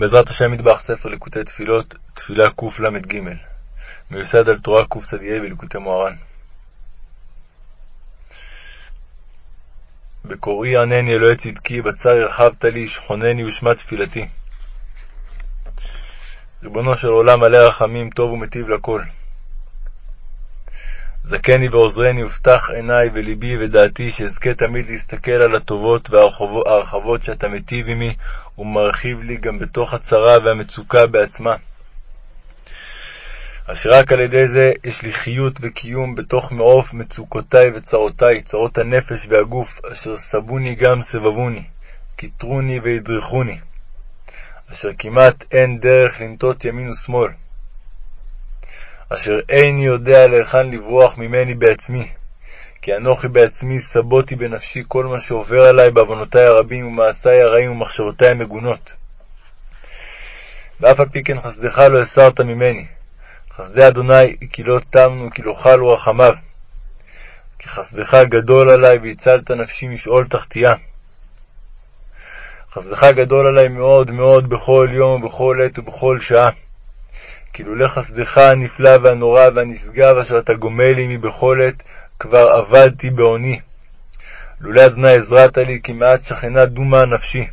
בעזרת השם מטבח ספר ליקוטי תפילות, תפילה קל"ג, מיוסד על תורה קצ"ה בליקוטי מוהר"ן. בקוראי ענני אלוהי צדקי, בצר הרחבת לי, שכונני ושמע תפילתי. ריבונו של עולם מלא רחמים, טוב ומטיב לכל. זכני ועוזרני ופתח עיני ולבי ודעתי, שאזכה תמיד להסתכל על הטובות וההרחבות שאתה מיטיב עמי ומרחיב לי גם בתוך הצרה והמצוקה בעצמה. אשר רק על ידי זה יש לי חיות וקיום בתוך מעוף מצוקותי וצרותי, צרות הנפש והגוף, אשר סבוני גם סבבוני, כיתרוני והדריכוני, אשר כמעט אין דרך לנטות ימין ושמאל. אשר איני יודע להיכן לברוח ממני בעצמי, כי אנוכי בעצמי סבותי בנפשי כל מה שעובר עלי בעוונותי הרבים ומעשיי הרעים ומחשבותי המגונות. ואף על פי כן חסדך לא הסרת ממני. חסדי אדוני כי לא תמנו כי לא חלו רחמיו. כי חסדך גדול עלי והצלת נפשי משאול תחתיה. חסדך גדול עלי מאוד מאוד בכל יום ובכל עת ובכל שעה. כי לולא חסדך הנפלא והנורא והנשגב אשר אתה גומל עמי בכל עת, כבר אבדתי בעוני. לולא אדוני עזרת לי, כי מעט שכנה דומה נפשי.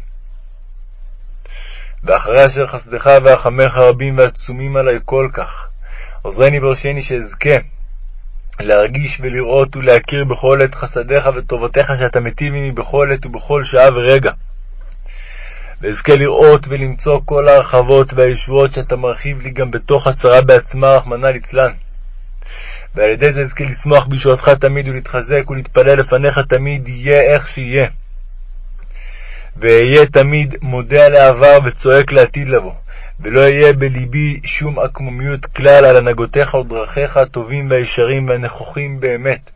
ואחרי אשר חסדך והחמך רבים ועצומים עלי כל כך, עוזרני והושעני שאזכה להרגיש ולראות ולהכיר בכל עת חסדיך וטובותיך שאתה מיטיב עמי בכל עת ובכל שעה ורגע. ואזכה לראות ולמצוא כל ההרחבות והישועות שאתה מרחיב לי גם בתוך הצרה בעצמה, רחמנא ליצלן. ועל ידי זה אזכה לשמוח בישועתך תמיד ולהתחזק ולהתפלל לפניך תמיד, יהיה איך שיהיה. ואהיה תמיד מודה על העבר וצועק לעתיד לבוא, ולא יהיה בלבי שום עקמומיות כלל על הנהגותיך ודרכיך הטובים והישרים והנכוחים באמת.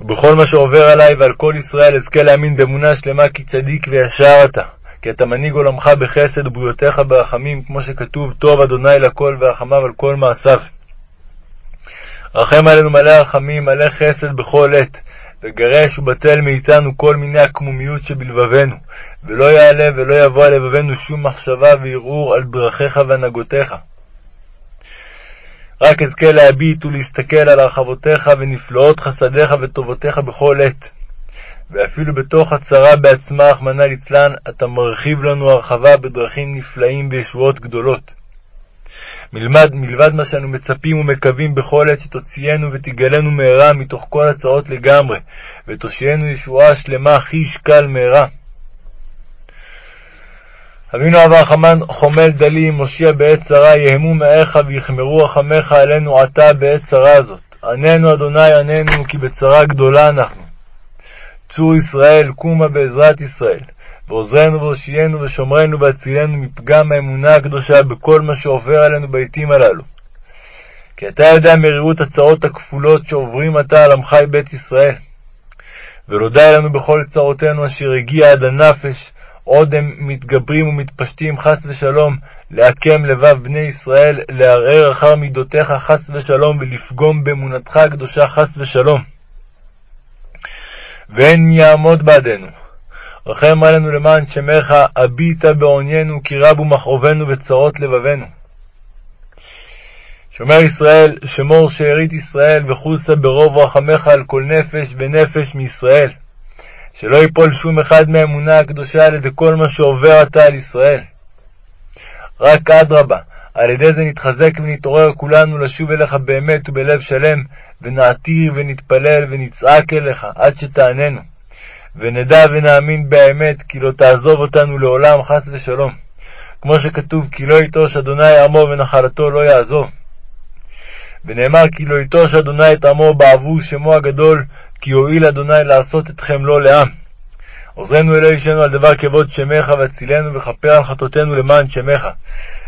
ובכל מה שעובר עלי ועל כל ישראל אזכה להאמין באמונה שלמה כי צדיק וישר אתה, כי אתה מנהיג עולמך בחסד ובריאותיך ברחמים, כמו שכתוב טוב אדוני לכל ורחמיו על כל מעשיו. רחם עלינו מלא רחמים, מלא חסד בכל עת, וגרש ובטל מאיתנו כל מיני עקמומיות שבלבבנו, ולא יעלה ולא יבוא על לבבנו שום מחשבה וערעור על דרכיך והנהגותיך. רק אזכה להביט ולהסתכל על הרחבותיך ונפלאות חסדיך וטובותיך בכל עת. ואפילו בתוך הצרה בעצמה, רחמנא ליצלן, אתה מרחיב לנו הרחבה בדרכים נפלאים וישועות גדולות. מלמד, מלבד מה שאנו מצפים ומקווים בכל עת שתוציאנו ותגלנו מהרה מתוך כל הצרות לגמרי, ותושיינו ישועה שלמה הכי ישקל מהרה. אבינו אב הרחמן חומל דלי, מושיע בעת צרה, יהמו מאיך ויחמרו רחמך עלינו עתה בעת צרה הזאת. עננו אדוני עננו, כי בצרה גדולה אנחנו. צור ישראל, קומה בעזרת ישראל, ועוזרנו והושיענו ושומרנו והצילנו מפגם האמונה הקדושה בכל מה שעובר עלינו בעתים הללו. כי אתה יודע מרירות הצרות הכפולות שעוברים עתה על עמך בית ישראל. ולא די לנו בכל צרותינו אשר הגיע עד הנפש, עוד הם מתגברים ומתפשטים חס ושלום לעקם לבב בני ישראל, לערער אחר מידותיך חס ושלום, ולפגום באמונתך הקדושה חס ושלום. ואין יעמוד בעדנו. רחם עלינו למען שמך, הביטה בעוניינו, כי רבו מכאובנו וצרות לבבנו. שומר ישראל, שמור שארית ישראל, וחוסה ברוב רחמך על כל נפש ונפש מישראל. שלא ייפול שום אחד מהאמונה הקדושה על ידי כל מה שעובר עתה על ישראל. רק אדרבה, על ידי זה נתחזק ונתעורר כולנו לשוב אליך באמת ובלב שלם, ונעתיר ונתפלל ונצעק אליך עד שתעננו. ונדע ונאמין באמת כי לא תעזוב אותנו לעולם חס ושלום. כמו שכתוב, כי לא יטוש אדוני עמו ונחלתו לא יעזוב. ונאמר כי לא יטוש אדוני את עמו בעבור שמו הגדול, כי הואיל אדוני לעשות אתכם לא לעם. עוזרנו אלוהי אישנו על דבר כבוד שמך, והצילנו וכפר על חטאותינו למען שמך.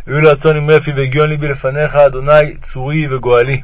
ויהיו לרצון עם רפי והגיון ליבי לפניך, אדוני צורי וגואלי.